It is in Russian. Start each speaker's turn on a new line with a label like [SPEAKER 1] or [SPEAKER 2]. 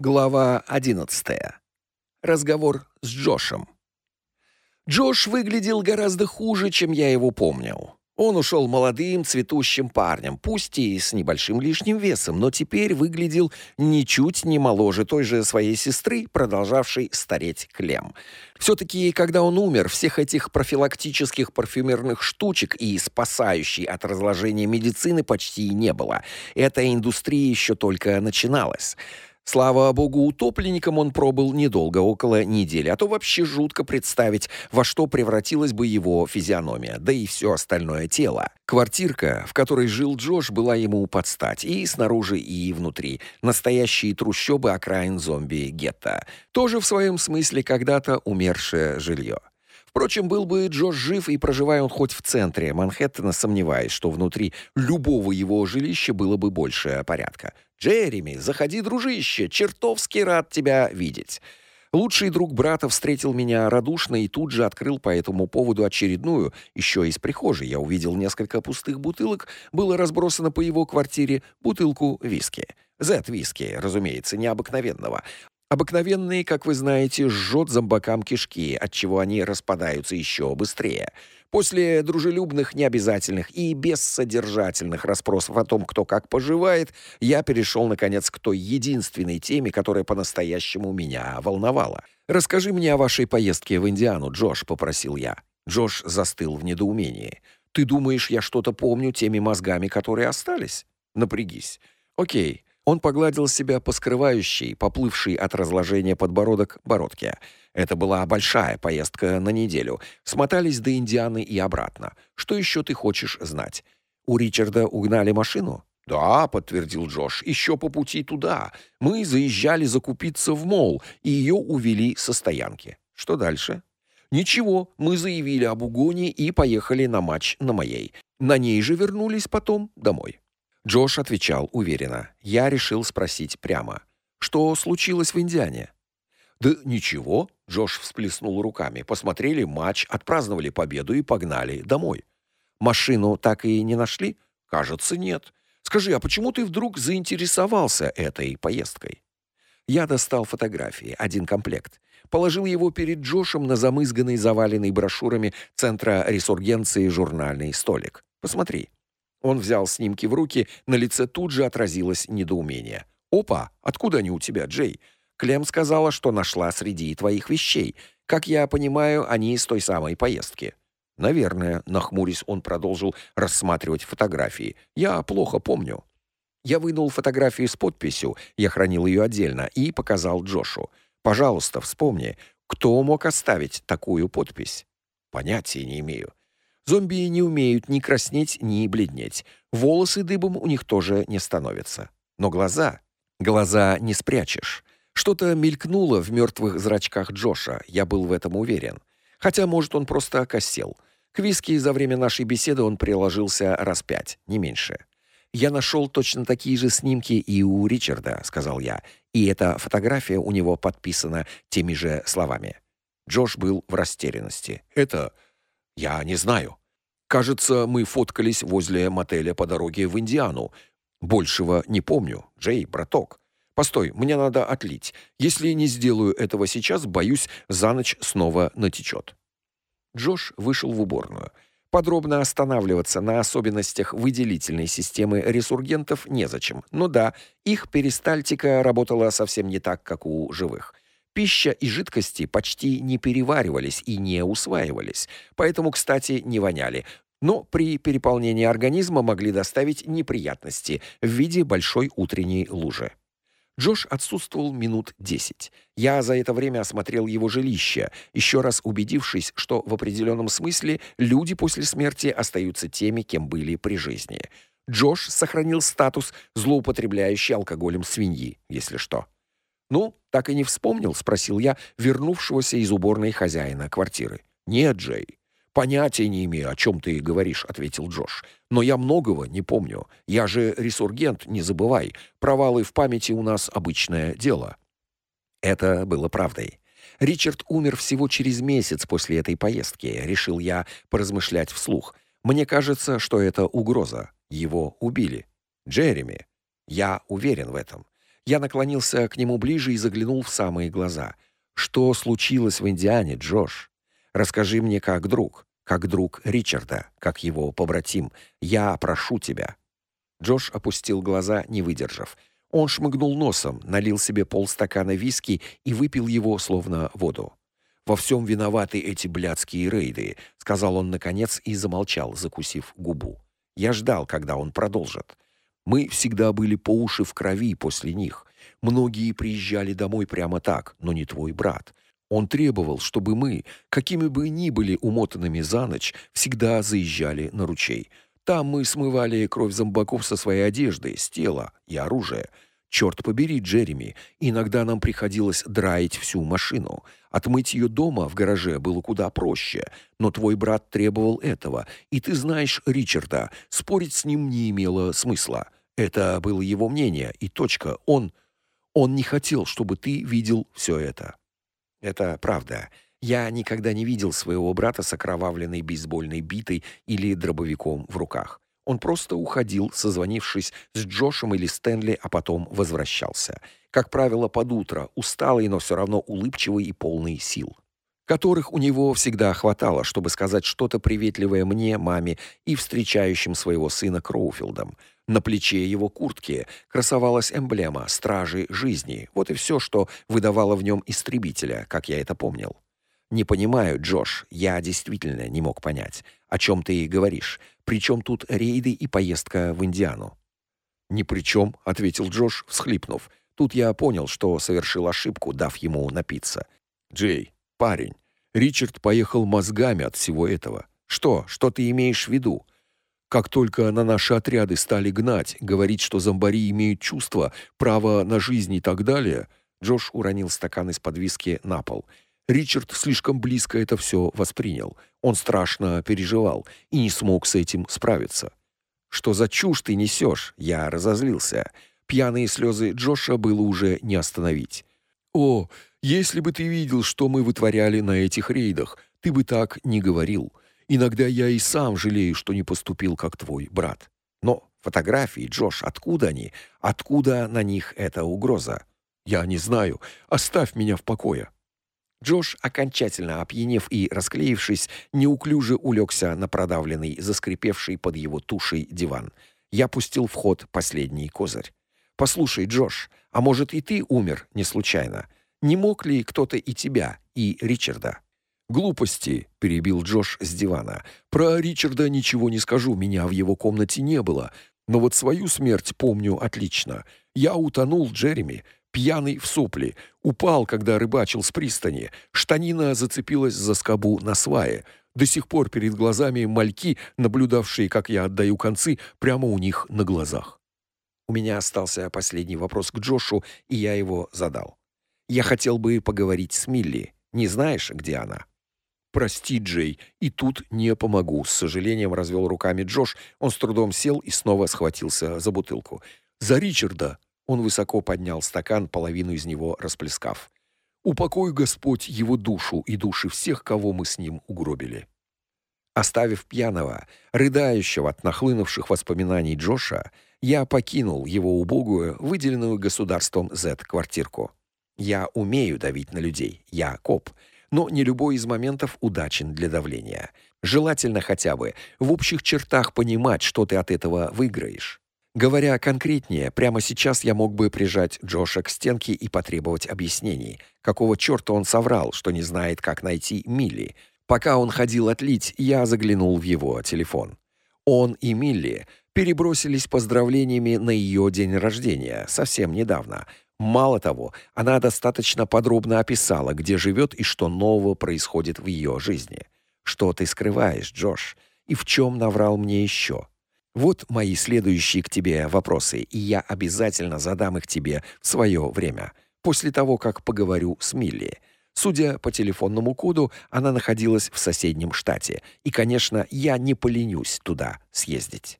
[SPEAKER 1] Глава 11. Разговор с Джошем. Джош выглядел гораздо хуже, чем я его помнил. Он ушел молодым, цветущим парнем, пусть и с небольшим лишним весом, но теперь выглядел ничуть не моложе той же своей сестры, продолжавшей стареть Клем. Все-таки, когда он умер, всех этих профилактических парфюмерных штучек и спасающей от разложения медицины почти не было. Эта индустрия еще только начиналась. Слава богу, утопленником он пробыл недолго, около недели, а то вообще жутко представить, во что превратилась бы его физиономия, да и все остальное тело. Квартирка, в которой жил Джош, была ему под стать, и снаружи, и внутри. Настоящие трущобы окраин зомби-гетто. Тоже в своем смысле когда-то умершее жилье. Впрочем, был бы Джош жив и проживая он хоть в центре Манхэттена, сомневаясь, что внутри любого его жилища было бы больше порядка. «Джереми, заходи, дружище, чертовски рад тебя видеть». Лучший друг брата встретил меня радушно и тут же открыл по этому поводу очередную, еще из прихожей. Я увидел несколько пустых бутылок, было разбросано по его квартире бутылку виски. Зет-виски, разумеется, необыкновенного. Обыкновенный, как вы знаете, жжет зомбакам кишки, от чего они распадаются еще быстрее. После дружелюбных, необязательных и бессодержательных расспросов о том, кто как поживает, я перешел наконец к той единственной теме, которая по-настоящему меня волновала. Расскажи мне о вашей поездке в Индиану, Джош, попросил я. Джош застыл в недоумении. Ты думаешь, я что-то помню теми мозгами, которые остались? Напрягись. О'кей. Он погладил себя по скрывающей, поплывшей от разложения подбородок бородке. Это была большая поездка на неделю. Смотались до Индианы и обратно. Что еще ты хочешь знать? У Ричарда угнали машину? Да, подтвердил Джош. Еще по пути туда. Мы заезжали закупиться в мол, и ее увели со стоянки. Что дальше? Ничего, мы заявили об угоне и поехали на матч на моей. На ней же вернулись потом домой. Джош отвечал уверенно. Я решил спросить прямо. Что случилось в Индиане? Да ничего, Джош всплеснул руками. Посмотрели матч, отпраздновали победу и погнали домой. Машину так и не нашли? Кажется, нет. Скажи, а почему ты вдруг заинтересовался этой поездкой? Я достал фотографии, один комплект. Положил его перед Джошем на замызганный, заваленный брошюрами Центра ресургенции журнальный столик. Посмотри. Он взял снимки в руки, на лице тут же отразилось недоумение. «Опа, откуда они у тебя, Джей? Клем сказала, что нашла среди твоих вещей. Как я понимаю, они из той самой поездки». «Наверное», — нахмурясь, он продолжил рассматривать фотографии. «Я плохо помню». Я вынул фотографию с подписью, я хранил ее отдельно, и показал Джошу. «Пожалуйста, вспомни, кто мог оставить такую подпись?» «Понятия не имею. Зомби не умеют ни краснеть, ни бледнеть. Волосы дыбом у них тоже не становятся. Но глаза... Глаза не спрячешь. Что-то мелькнуло в мертвых зрачках Джоша, я был в этом уверен. Хотя, может, он просто окосел. К виски за время нашей беседы он приложился раз пять, не меньше. «Я нашел точно такие же снимки и у Ричарда», — сказал я. «И эта фотография у него подписана теми же словами». Джош был в растерянности. «Это... я не знаю». Кажется, мы фоткались возле мотеля по дороге в Индиану. Большего не помню. Джей, браток. Постой, мне надо отлить. Если не сделаю этого сейчас, боюсь, за ночь снова натечет. Джош вышел в уборную. Подробно останавливаться на особенностях выделительной системы ресургентов незачем. Ну да, их перистальтика работала совсем не так, как у живых. Пища и жидкости почти не переваривались и не усваивались, поэтому, кстати, не воняли. Но при переполнении организма могли доставить неприятности в виде большой утренней лужи. Джош отсутствовал минут десять. Я за это время осмотрел его жилище, еще раз убедившись, что в определенном смысле люди после смерти остаются теми, кем были при жизни. Джош сохранил статус злоупотребляющей алкоголем свиньи, если что. «Ну, так и не вспомнил?» — спросил я вернувшегося из уборной хозяина квартиры. «Нет, Джей, понятия не имею, о чем ты говоришь», — ответил Джош. «Но я многого не помню. Я же ресургент, не забывай. Провалы в памяти у нас обычное дело». Это было правдой. Ричард умер всего через месяц после этой поездки, решил я поразмышлять вслух. Мне кажется, что это угроза. Его убили. Джереми. Я уверен в этом. Я наклонился к нему ближе и заглянул в самые глаза. Что случилось в Индиане, Джош? Расскажи мне как друг, как друг Ричарда, как его побратим. Я прошу тебя. Джош опустил глаза, не выдержав. Он шмыгнул носом, налил себе полстакана виски и выпил его словно воду. Во всем виноваты эти блядские рейды, сказал он наконец и замолчал, закусив губу. Я ждал, когда он продолжит. Мы всегда были по уши в крови после них. Многие приезжали домой прямо так, но не твой брат. Он требовал, чтобы мы, какими бы ни были умотанными за ночь, всегда заезжали на ручей. Там мы смывали кровь зомбаков со своей одежды, с тела и оружия. Черт побери, Джереми, иногда нам приходилось драить всю машину. Отмыть ее дома в гараже было куда проще, но твой брат требовал этого, и ты знаешь Ричарда, спорить с ним не имело смысла. Это было его мнение, и точка. Он он не хотел, чтобы ты видел все это. Это правда. Я никогда не видел своего брата с окровавленной бейсбольной битой или дробовиком в руках. Он просто уходил, созвонившись с Джошем или Стэнли, а потом возвращался. Как правило, под утро, усталый, но все равно улыбчивый и полный сил, которых у него всегда хватало, чтобы сказать что-то приветливое мне, маме и встречающим своего сына Кроуфилдом. На плече его куртки красовалась эмблема стражи жизни. Вот и все, что выдавало в нем истребителя, как я это помнил. Не понимаю, Джош, я действительно не мог понять, о чем ты говоришь. Причем тут рейды и поездка в Индиану? Ни при ответил Джош, всхлипнув. Тут я понял, что совершил ошибку, дав ему напиться. Джей, парень, Ричард поехал мозгами от всего этого. Что? Что ты имеешь в виду? Как только на наши отряды стали гнать, говорить, что зомбари имеют чувства, право на жизнь и так далее, Джош уронил стакан из-под виски на пол. Ричард слишком близко это все воспринял. Он страшно переживал и не смог с этим справиться. Что за чушь ты несешь? Я разозлился. Пьяные слезы Джоша было уже не остановить. О, если бы ты видел, что мы вытворяли на этих рейдах, ты бы так не говорил. Иногда я и сам жалею, что не поступил как твой брат. Но фотографии, Джош, откуда они? Откуда на них эта угроза? Я не знаю. Оставь меня в покое. Джош, окончательно опьянев и расклеившись, неуклюже улегся на продавленный, заскрипевший под его тушей диван. Я пустил в ход последний козырь. Послушай, Джош, а может и ты умер не случайно? Не мог ли кто-то и тебя, и Ричарда? Глупости, перебил Джош с дивана. Про Ричарда ничего не скажу, меня в его комнате не было, но вот свою смерть помню отлично. Я утонул, Джереми, пьяный в сопли, упал, когда рыбачил с пристани. Штанина зацепилась за скобу на свае. До сих пор перед глазами мальки, наблюдавшие, как я отдаю концы, прямо у них на глазах. У меня остался последний вопрос к Джошу, и я его задал. Я хотел бы поговорить с Милли. Не знаешь, где она? Прости, Джей, и тут не помогу, с сожалением развел руками Джош. Он с трудом сел и снова схватился за бутылку. За Ричарда, он высоко поднял стакан, половину из него расплескав. Упокой Господь его душу и души всех, кого мы с ним угробили. Оставив пьяного, рыдающего от нахлынувших воспоминаний Джоша, я покинул его убогую, выделенную государством Z-квартирку. Я умею давить на людей, я коп, но не любой из моментов удачен для давления. Желательно хотя бы в общих чертах понимать, что ты от этого выиграешь. Говоря конкретнее, прямо сейчас я мог бы прижать Джоша к стенке и потребовать объяснений. Какого чёрта он соврал, что не знает, как найти Милли? Пока он ходил отлить, я заглянул в его телефон. Он и Милли перебросились поздравлениями на ее день рождения совсем недавно. Мало того, она достаточно подробно описала, где живет и что нового происходит в ее жизни. Что ты скрываешь, Джош? И в чем наврал мне еще? Вот мои следующие к тебе вопросы, и я обязательно задам их тебе в свое время, после того, как поговорю с Милли. Судя по телефонному коду, она находилась в соседнем штате, и, конечно, я не поленюсь туда съездить.